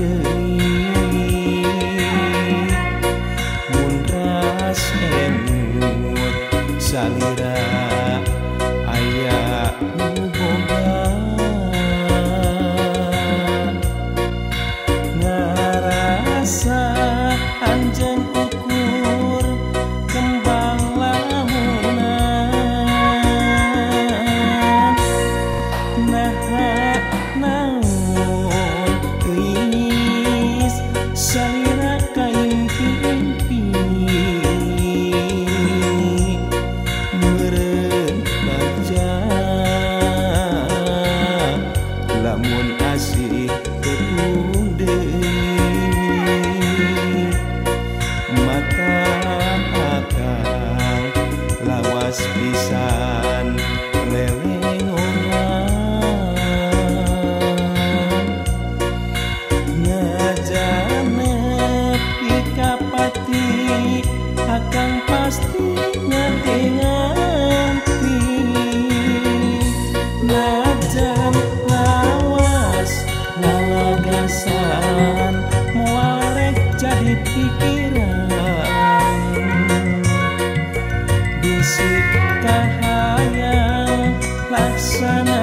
good. pensar. Seorang